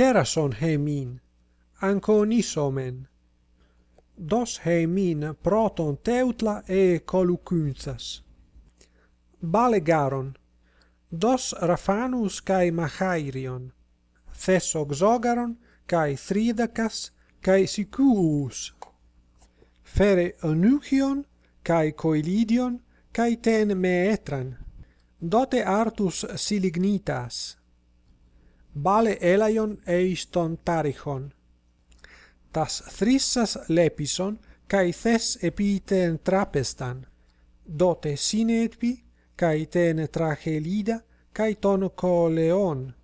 Κέρασον hemin αγκονίσομεν. Δος χεμίν πρώτον τέουτλα ε κολουκύνθας. Μπαλεγάρον, δος ραφάνους καί μαχάιριον, θεσοξόγαρον καί θρίδακας καί σικούους. Φέρε ενούχιον καί κοηλίδιον καί τέν με έτραν. Δότε άρτους σιλιγνίτας. Bale elaion eiston tarichon. Tas thrissas lepison, kai thes epiten trapestan. Dote sine kai ten tene tragelida, cae ton coleon,